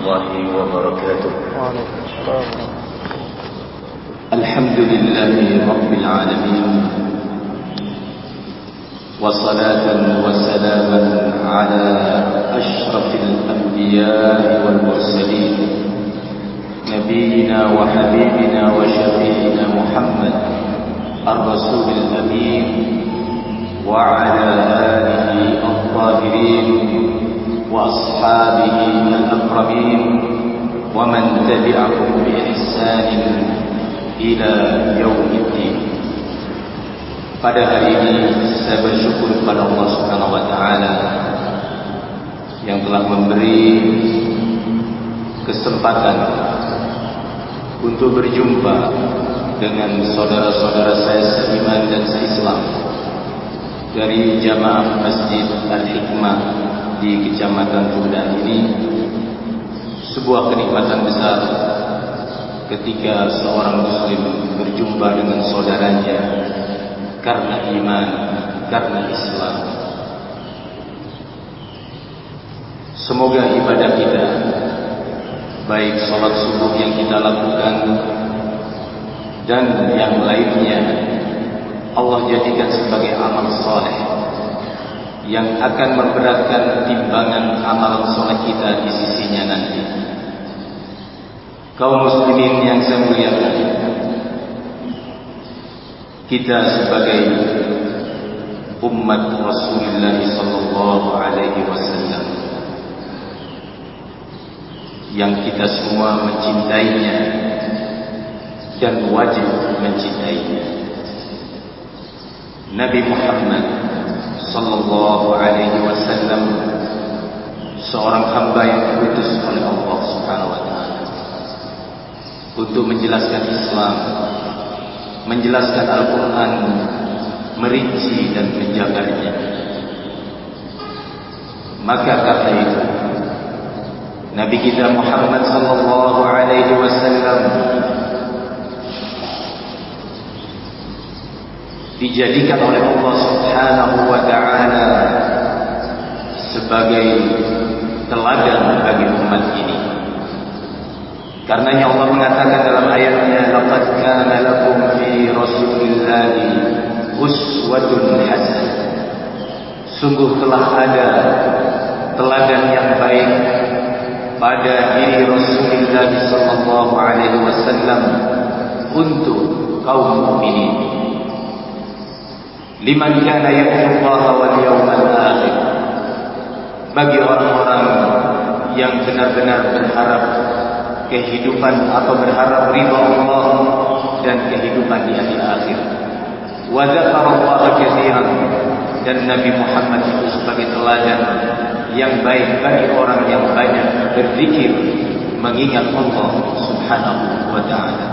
الله وبركاته. وعليكم السلام الحمد لله رب العالمين وصلاة وسلاما على أشرف الأنبياء والمرسلين نبينا وحبيبنا وشفينا محمد الرسول الأمين وعلى آله الطاهرين وأصحابه الأكرمين ومن تبعهم بإحسان إلى يوم الدين Pada hari ini saya bersyukur kepada Allah Subhanahu wa taala yang telah memberi kesempatan untuk berjumpa dengan saudara-saudara saya seiman dan seislam dari jamaah Masjid Al-Hikmah di Kecamatan Tudan ini sebuah kenikmatan besar ketika seorang muslim berjumpa dengan saudaranya karena iman, karena Islam. Semoga ibadah kita baik salat subuh yang kita lakukan dan yang lainnya Allah jadikan sebagai amal soleh yang akan memberatkan timbangan amalan soleh kita di sisinya nanti. Kaum muslimin yang saya muliakan, kita sebagai umat Rasulullah sallallahu alaihi wasallam yang kita semua mencintainya dan wajib mencintainya. Nabi Muhammad sallallahu alaihi wasallam seorang hamba yang diutus oleh Allah Subhanahu wa taala untuk menjelaskan Islam menjelaskan Al-Quran merinci dan menjaganya maka kata itu Nabi kita Muhammad sallallahu alaihi wasallam dijadikan oleh Allah Subhanahu wa taala sebagai teladan bagi umat ini Karenanya Allah mengatakan dalam ayatnya laqad kana lakum fi rasulillahi uswatun hasanah. Sungguh telah ada teladan yang baik pada diri Rasulullah sallallahu alaihi wasallam untuk kaum mukminin. Liman kana yarjullaha wal yawmal akhir. Bagi orang-orang yang benar-benar berharap kehidupan atau berharap ridha Allah dan kehidupan di hari akhir. Wa dzakarallaha katsiran dan Nabi Muhammad itu sebagai teladan yang baik bagi orang yang banyak berzikir mengingat Allah Subhanahu wa taala.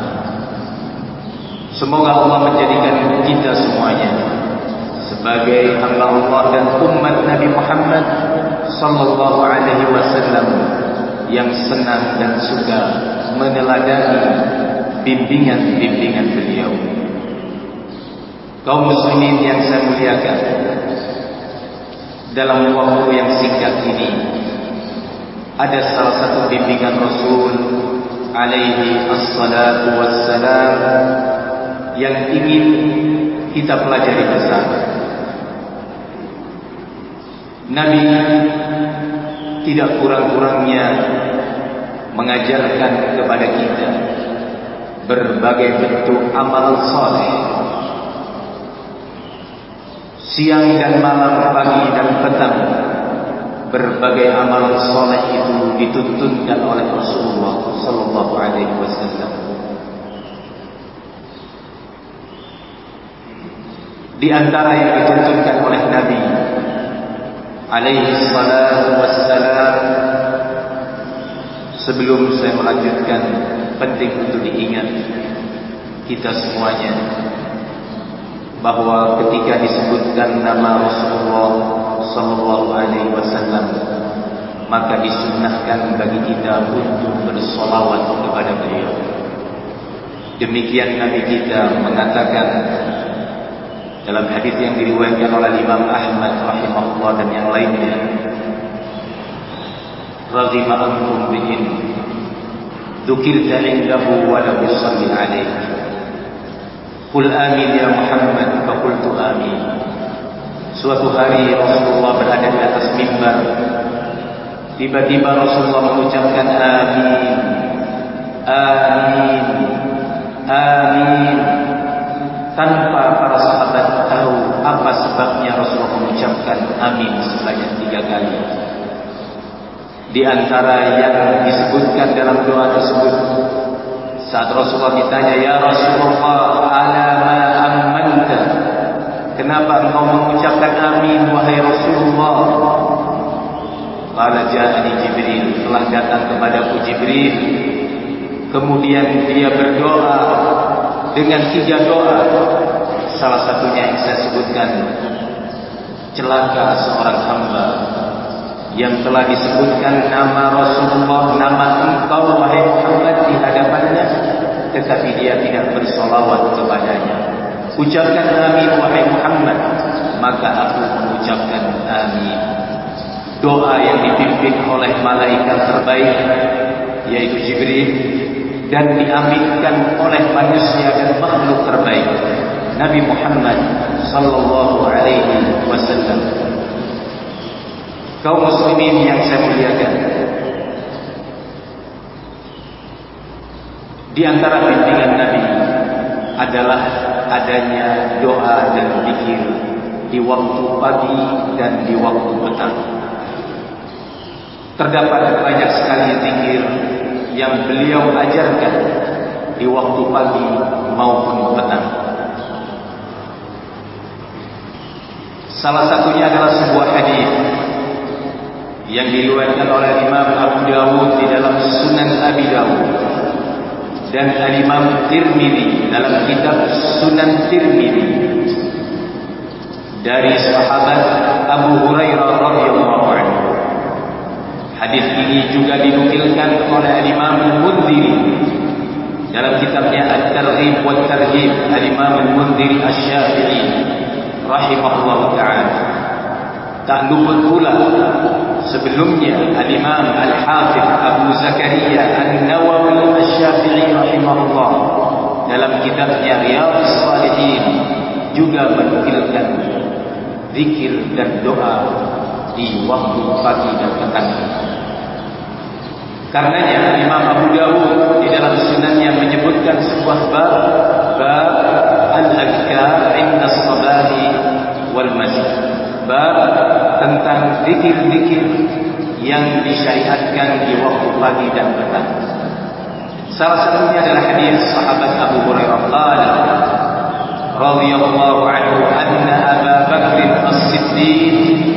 Semoga Allah menjadikan kita semuanya sebagai hamba Allah dan umat Nabi Muhammad sallallahu alaihi wasallam yang senang dan suka meneladani bimbingan-bimbingan beliau. Kaum muslimin yang saya muliakan, dalam waktu yang singkat ini ada salah satu bimbingan Rasul alaihi assalatu wassalam yang ingin kita pelajari bersama. Nabi tidak kurang-kurangnya mengajarkan kepada kita berbagai bentuk amal soleh. Siang dan malam pagi dan petang berbagai amal soleh itu dituntunkan oleh Rasulullah Sallallahu Alaihi Wasallam. Di antara yang dituntunkan oleh Nabi alaihi salatu wassalam sebelum saya melanjutkan penting untuk diingat kita semuanya bahwa ketika disebutkan nama Rasulullah sallallahu alaihi wasallam maka disunnahkan bagi kita untuk bersolawat kepada beliau. Demikian Nabi kita mengatakan dalam hadis yang diriwayatkan oleh Imam Ahmad rahimahullah dan yang lainnya. Razima amrun bihin. Dzukirta indahu wa lam yusalli alayhi. Qul amin ya Muhammad fa qultu amin. Suatu hari Rasulullah berada di atas mimbar. Tiba-tiba Rasulullah mengucapkan amin. Amin, amin. Tanpa para sahabat tahu Apa sebabnya Rasulullah mengucapkan Amin sebanyak tiga kali Di antara yang disebutkan dalam doa tersebut Saat Rasulullah ditanya Ya Rasulullah Alama ammanta Kenapa engkau mengucapkan amin wahai Rasulullah? Qala ja'ani Jibril, telah datang kepadaku Jibril. Kemudian dia berdoa dengan tiga doa. Salah satunya yang saya sebutkan celaka seorang hamba yang telah disebutkan nama Rasulullah, nama engkau wahai Muhammad di hadapannya tetapi dia tidak bersolawat kepadanya. Ucapkan amin wahai Muhammad Maka aku mengucapkan amin Doa yang dipimpin oleh malaikat terbaik Yaitu Jibril Dan diaminkan oleh manusia dan makhluk terbaik. Nabi Muhammad Sallallahu alaihi wasallam. Kaum muslimin yang saya muliakan. Di antara bimbingan Nabi adalah adanya doa dan zikir di waktu pagi dan di waktu petang. Terdapat banyak sekali zikir yang beliau ajarkan di waktu pagi maupun petang. Salah satunya adalah sebuah hadis yang diriwayatkan oleh Imam Abu Dawud di dalam Sunan Abi Dawud dan Al-Imam Tirmidzi dalam kitab Sunan Tirmidzi dari sahabat Abu Hurairah radhiyallahu. Hadis ini juga dinukilkan oleh Al-Imam Al-Mundhiri dalam kitabnya At-Targhib wa At-Tarhib Al-Imam Al-Mundhiri Asy-Syafi'i rahimahullah taala. Tak luput pula sebelumnya Al-Imam Al-Hafidh Abu Zakaria An-Nawawi Al-Syafi'i rahimahullah dalam kitabnya Riyadhus Shalihin juga menukilkan zikir dan doa di waktu pagi dan petang. Karenanya Imam Abu Dawud di dalam sunannya menyebutkan sebuah bab bab al-adhkar inda sabahi wal masjid bab tentang zikir-zikir yang disyariatkan di waktu pagi dan petang. Salah satunya adalah hadis sahabat Abu Hurairah qala radhiyallahu anhu anna Abu Bakr As-Siddiq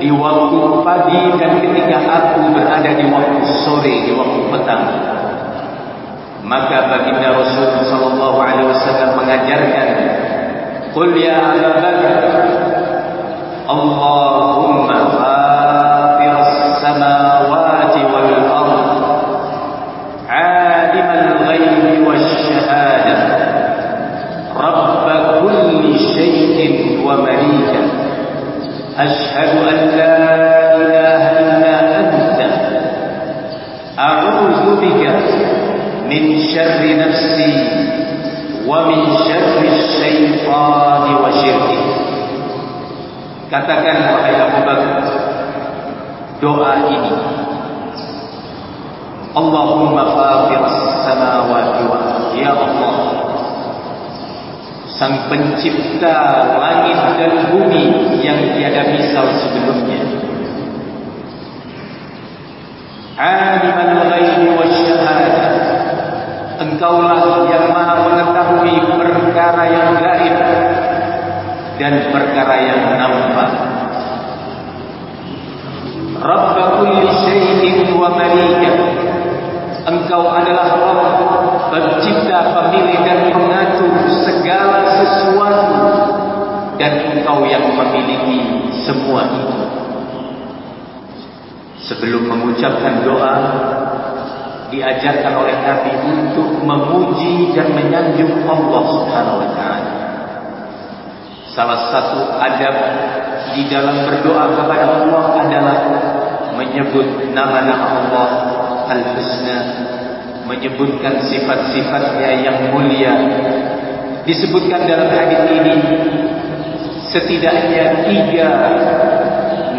di waktu pagi dan ketika aku berada di waktu sore di waktu petang maka baginda Rasul sallallahu alaihi wasallam mengajarkan qul ya abaka allahumma ومن شر الشيطان وشركه katakan wahai Abu Bakar doa ini Allahumma fatir samawati wa ya Allah sang pencipta langit dan bumi yang dan perkara yang nampak. Rabb kulli syai'in wa malika. Engkau adalah Allah pencipta, pemilik dan pengatur segala sesuatu dan Engkau yang memiliki semua itu. Sebelum mengucapkan doa diajarkan oleh Nabi untuk memuji dan menyanjung Allah Subhanahu wa taala. Salah satu adab di dalam berdoa kepada Allah adalah menyebut nama-nama Allah Al-Husna, menyebutkan sifat-sifatnya yang mulia. Disebutkan dalam hadis ini setidaknya tiga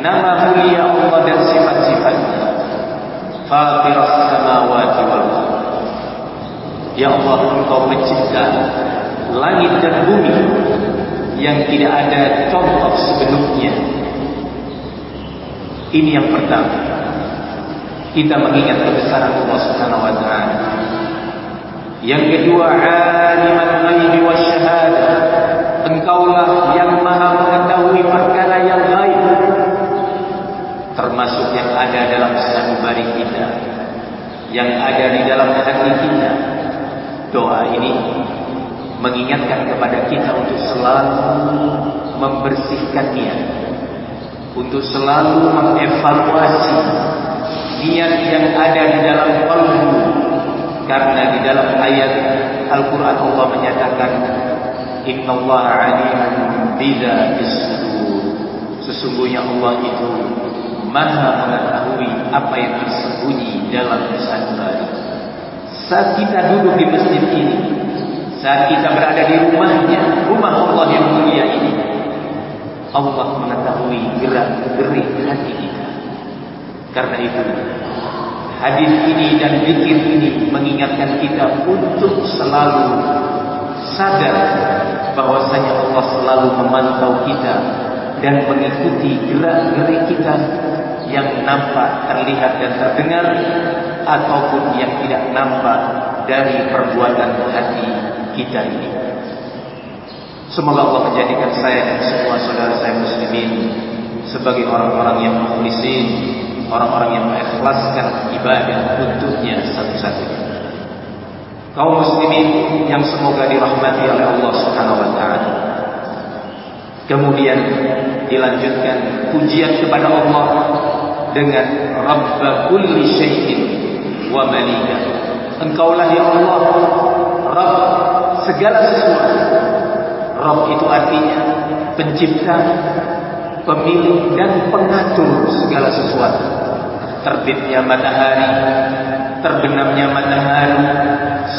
nama mulia Allah dan sifat-sifatnya. Fatirus samawati wal Ya Allah, Engkau mencipta langit dan bumi yang tidak ada contoh sebelumnya. Ini yang pertama. Kita mengingat kebesaran Allah Subhanahu wa taala. Yang kedua, alimul ghaibi wasyahadah. Engkaulah yang Maha mengetahui perkara yang gaib termasuk yang ada dalam sanubari kita yang ada di dalam hati kita doa ini mengingatkan kepada kita untuk selalu membersihkan niat. Untuk selalu mengevaluasi niat yang ada di dalam kalbu. Karena di dalam ayat Al-Quran Allah menyatakan Inna Allah alimun bila Sesungguhnya Allah itu maha mengetahui apa yang tersembunyi dalam sanubari. Saat kita duduk di masjid ini, saat kita berada di rumahnya, rumah Allah yang mulia ini, Allah mengetahui gerak-gerik hati kita. Karena itu, hadis ini dan zikir ini mengingatkan kita untuk selalu sadar bahwasanya Allah selalu memantau kita dan mengikuti gerak-gerik kita yang nampak, terlihat dan terdengar ataupun yang tidak nampak dari perbuatan hati kita ini. Semoga Allah menjadikan saya dan semua saudara saya muslimin sebagai orang-orang yang mukhlisin, orang-orang yang mengikhlaskan ibadah untuknya satu-satunya. Kaum muslimin yang semoga dirahmati oleh Allah Subhanahu wa taala. Kemudian dilanjutkan pujian kepada Allah dengan Rabb kulli syai'in wa malika. Engkaulah ya Allah Rabb segala sesuatu. Rabb itu artinya pencipta, pemilik dan pengatur segala sesuatu. Terbitnya matahari, terbenamnya matahari,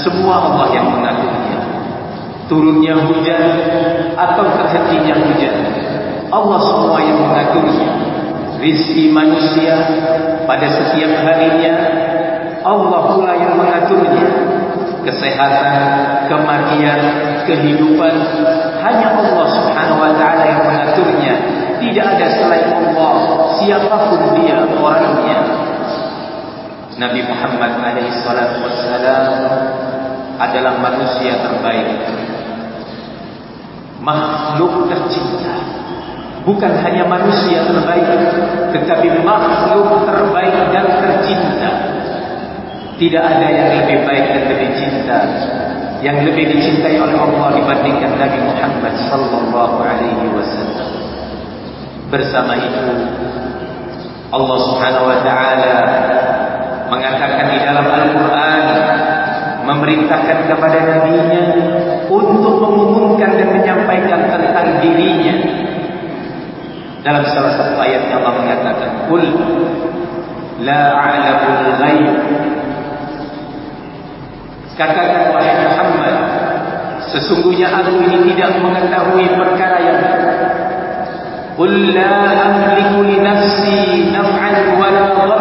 semua Allah yang mengaturnya. Turunnya hujan atau terhentinya hujan, Allah semua yang mengaturnya rizki manusia pada setiap harinya Allah pula yang mengaturnya kesehatan, kematian, kehidupan. Hanya Allah subhanahu wa ta'ala yang mengaturnya. Tidak ada selain Allah. Siapapun dia orangnya. Nabi Muhammad alaihi salatu wassalam adalah manusia terbaik. Makhluk tercinta. Bukan hanya manusia terbaik tetapi makhluk terbaik dan tercinta tidak ada yang lebih baik dan lebih cinta yang lebih dicintai oleh Allah dibandingkan Nabi Muhammad sallallahu alaihi wasallam bersama itu Allah Subhanahu wa taala mengatakan di dalam Al-Qur'an memerintahkan kepada nabinya untuk mengumumkan dan menyampaikan tentang dirinya dalam salah satu ayat yang Allah mengatakan, "Qul la a'lamul ghaib." Katakan wahai Muhammad, sesungguhnya aku ini tidak mengetahui perkara yang Qul la amliku li nafsi naf'an wa la.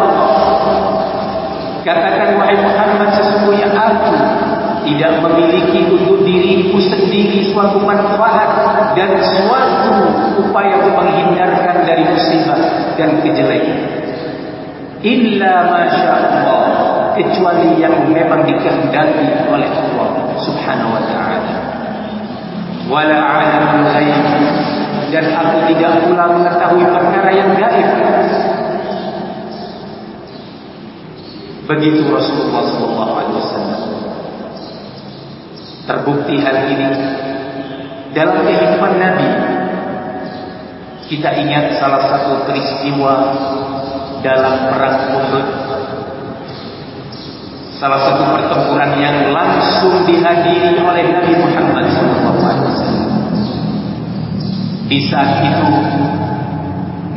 Katakan wahai Muhammad, sesungguhnya aku tidak memiliki untuk diriku sendiri suatu manfaat dan suatu upaya untuk menghindarkan dari musibah dan kejelekan. Illa masya Allah kecuali yang memang dikehendaki oleh Allah Subhanahu Wa Taala. Wala alamul ghaib dan aku tidak pula mengetahui perkara yang gaib. Begitu Rasulullah sallallahu alaihi wasallam. Terbukti hal ini dalam kehidupan Nabi. Kita ingat salah satu peristiwa dalam perang Uhud. Salah satu pertempuran yang langsung dihadiri oleh Nabi Muhammad SAW. Di saat itu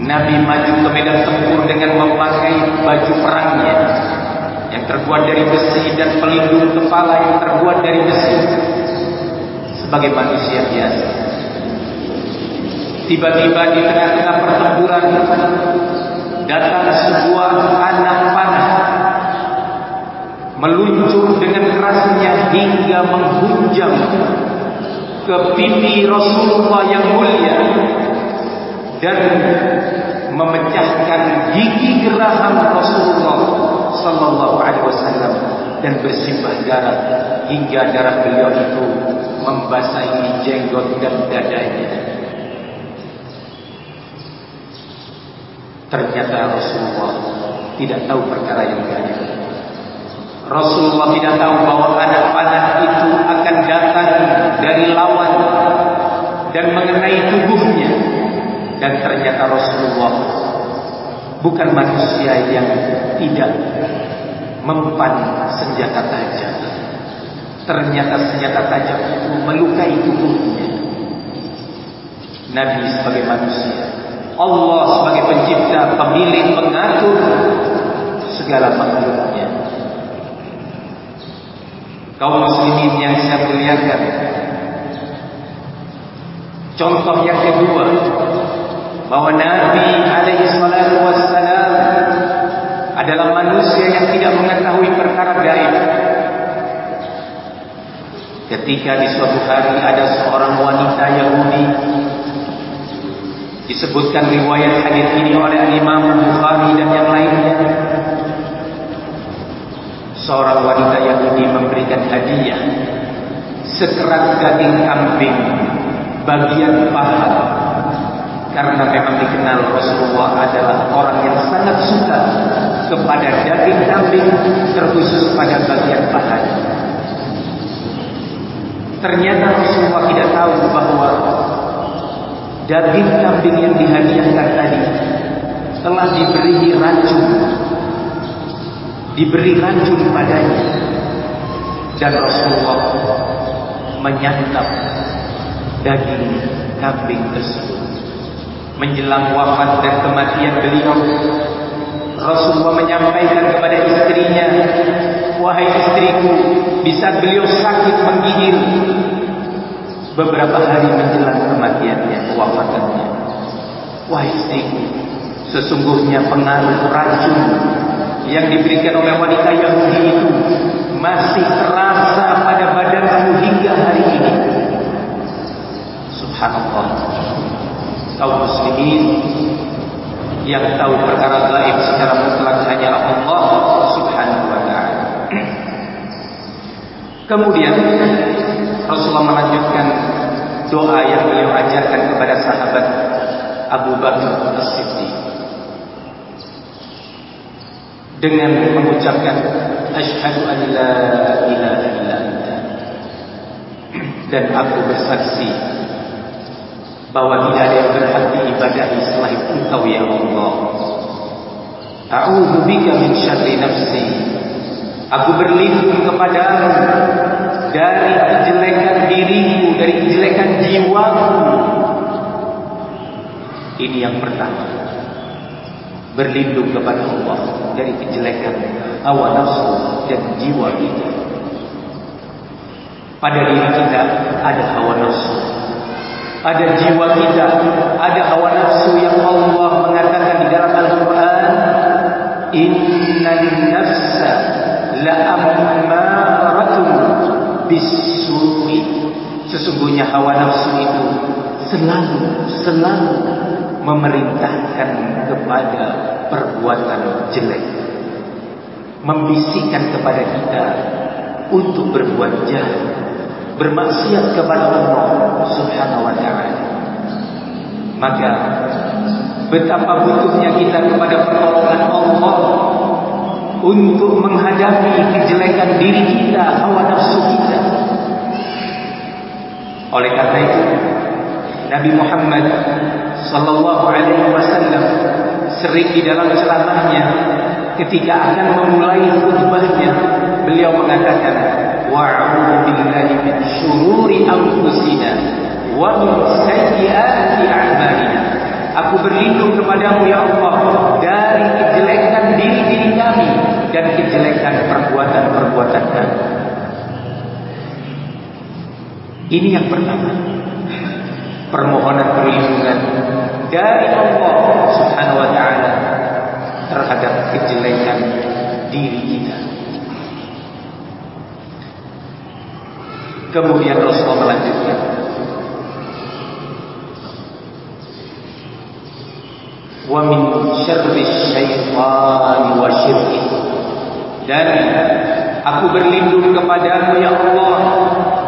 Nabi maju ke medan tempur dengan memakai baju perangnya yang terbuat dari besi dan pelindung kepala yang terbuat dari besi sebagai manusia biasa. Tiba-tiba di tengah-tengah pertempuran datang sebuah anak panah meluncur dengan kerasnya hingga menghunjam ke pipi Rasulullah yang mulia dan memecahkan gigi geraham Rasulullah sallallahu alaihi wasallam dan bersimbah darah hingga darah beliau itu membasahi jenggot dan dadanya. Ternyata Rasulullah tidak tahu perkara yang banyak. Rasulullah tidak tahu bahwa anak panah itu akan datang dari lawan dan mengenai tubuhnya. Dan ternyata Rasulullah bukan manusia yang tidak mempan senjata tajam. Ternyata senjata tajam itu melukai tubuhnya. Nabi sebagai manusia Allah sebagai pencipta, pemilik, pengatur segala makhluknya. Kaum muslimin yang saya muliakan. Contoh yang kedua bahwa Nabi alaihi salatu wassalam adalah manusia yang tidak mengetahui perkara gaib. Ketika di suatu hari ada seorang wanita Yahudi Disebutkan riwayat hadis ini oleh Imam Bukhari dan yang lainnya. Seorang wanita memberikan hadiah. Sekerat daging kambing bagian paha karena memang dikenal Rasulullah adalah orang yang sangat suka kepada daging kambing terkhusus pada bagian paha. Ternyata Rasulullah tidak tahu bahawa daging kambing yang dihadiahkan tadi telah diberi racun. Diberi racun padanya dan Rasulullah menyantap daging kambing tersebut menjelang wafat dan kematian beliau Rasulullah menyampaikan kepada istrinya wahai istriku bisa beliau sakit menggigil beberapa hari menjelang kematiannya, kewafatannya. Wahai istriku, sesungguhnya pengaruh racun yang diberikan oleh wanita Yahudi itu masih terasa pada badanmu hingga hari ini. Subhanallah. Kaum muslimin yang tahu perkara gaib secara mutlak hanya Allah Subhanahu wa taala. Kemudian Rasulullah melanjutkan doa yang beliau ajarkan kepada sahabat Abu Bakar As-Siddiq dengan mengucapkan asyhadu an la ilaha illa anta dan aku bersaksi bahwa tidak ada yang berhak diibadahi selain Engkau ya Allah. A'udzu bika min syarri nafsi. Aku berlindung kepadamu dari kejelekan dirimu, dari kejelekan jiwamu. Ini yang pertama. Berlindung kepada Allah dari kejelekan hawa nafsu dan jiwa kita. Pada diri kita ada hawa nafsu. Pada jiwa kita ada hawa nafsu yang Allah mengatakan di dalam Al-Quran. Inna nafsa la'ammaratun bisuri sesungguhnya hawa nafsu itu selalu selalu memerintahkan kepada perbuatan jelek membisikkan kepada kita untuk berbuat jahat bermaksiat kepada Allah Subhanahu wa taala maka betapa butuhnya kita kepada pertolongan Allah untuk menghadapi kejelekan diri kita, hawa nafsu kita. Oleh karena itu, Nabi Muhammad sallallahu alaihi wasallam sering di dalam ceramahnya ketika akan memulai khutbahnya beliau mengatakan wa'udzu billahi min syururi anfusina wa min sayyiati a'malina. Aku berlindung kepadamu ya Allah dari kejelekan diri-diri kami dan kejelekan perbuatan-perbuatan kami. Ini yang pertama. Permohonan perlindungan dari Allah Subhanahu wa taala terhadap kejelekan diri kita. Kemudian Rasulullah melanjutkan Wa min syarri syaitani wa syirki Dan aku berlindung kepadamu ya Allah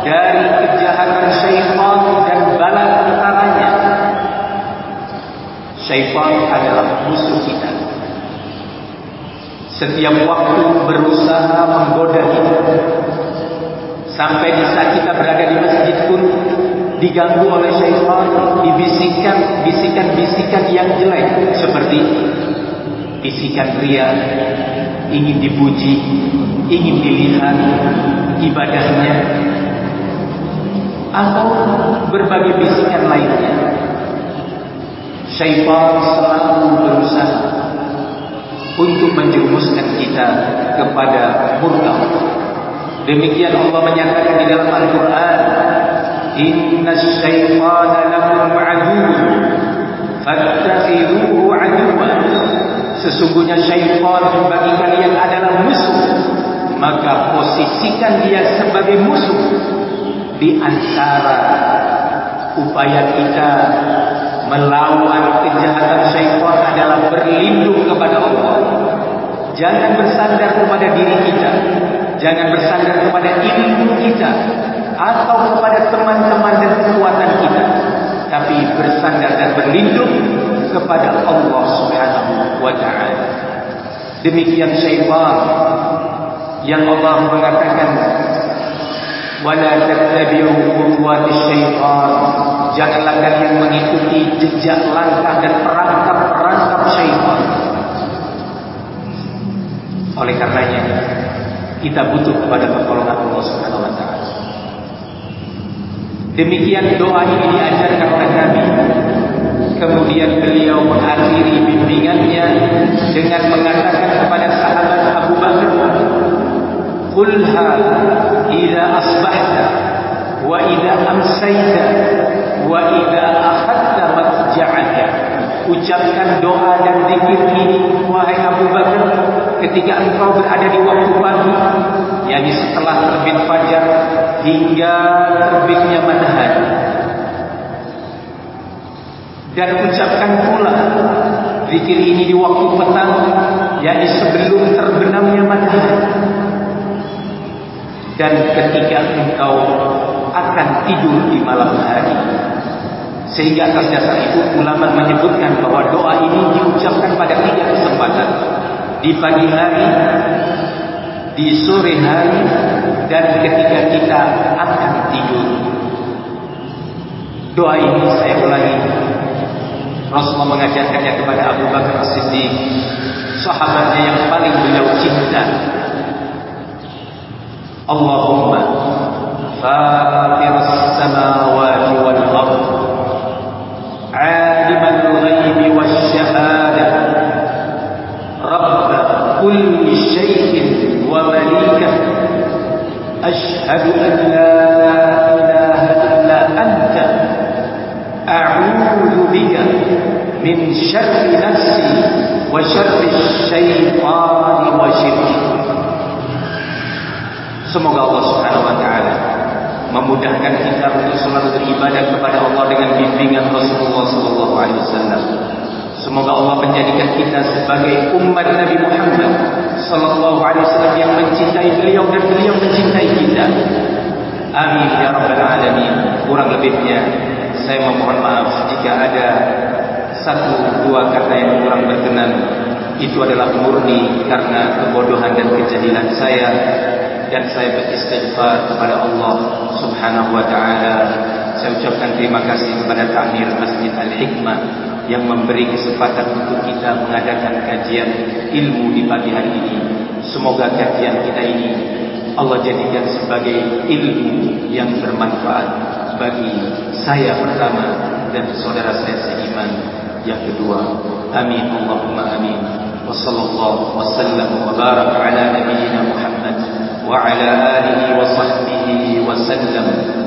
dari kejahatan syaitan dan bala tentaranya. Syaitan adalah musuh. Setiap waktu berusaha menggoda kita. Sampai di saat kita berada di masjid pun diganggu oleh syaitan, dibisikkan bisikan-bisikan yang jelek seperti bisikan pria ingin dipuji, ingin dilihat ibadahnya atau berbagai bisikan lainnya. Syaitan selalu berusaha untuk menjerumuskan kita kepada murka. Demikian Allah menyatakan di dalam Al-Quran, Inna syaitana lakum aduun, fattakhiruhu aduan. Sesungguhnya syaitan bagi kalian adalah musuh, maka posisikan dia sebagai musuh di antara upaya kita melawan kejahatan syaitan adalah berlindung kepada Allah. Jangan bersandar kepada diri kita, jangan bersandar kepada ilmu kita atau kepada teman-teman dan kekuatan kita, tapi bersandar dan berlindung kepada Allah Subhanahu wa taala. Demikian syaitan yang Allah mengatakan wala tattabi'u khutuwati syaitan. Janganlah kalian mengikuti jejak langkah dan perangkap-perangkap syaitan. Oleh karenanya kita butuh kepada pertolongan Allah Subhanahu wa taala. Demikian doa ini diajarkan oleh Nabi. Kemudian beliau mengakhiri bimbingannya dengan mengatakan kepada sahabat Abu Bakar قلها إذا أصبحت وإذا أمسيت وإذا أخذت متجعك ucapkan doa dan zikir ini wahai Abu Bakar ketika engkau berada di waktu pagi yakni setelah terbit fajar hingga terbitnya matahari dan ucapkan pula zikir ini di waktu petang yakni sebelum terbenamnya matahari dan ketika engkau akan tidur di malam hari. Sehingga atas dasar itu ulama menyebutkan bahwa doa ini diucapkan pada tiga kesempatan. Di pagi hari di sore hari dan ketika kita akan tidur. Doa ini saya ulangi. Rasulullah mengajarkannya kepada Abu Bakar As-Siddiq sahabatnya yang paling beliau cinta اللهم فاطر السماوات beribadah kepada Allah dengan bimbingan Rasulullah wasallam. Semoga Allah menjadikan kita sebagai umat Nabi Muhammad sallallahu alaihi wasallam yang mencintai beliau dan beliau mencintai kita. Amin ya rabbal alamin. Kurang lebihnya saya memohon maaf jika ada satu dua kata yang kurang berkenan itu adalah murni karena kebodohan dan kejahilan saya dan saya beristighfar kepada Allah Subhanahu wa taala. Saya ucapkan terima kasih kepada Takmir Masjid Al-Hikmah yang memberi kesempatan untuk kita mengadakan kajian ilmu di pagi hari ini. Semoga kajian kita ini Allah jadikan sebagai ilmu yang bermanfaat bagi saya pertama dan saudara saya seiman yang kedua. Amin Allahumma amin. Wa sallallahu wa sallam wa barak ala Muhammad wa ala alihi wa sahbihi wa sallam.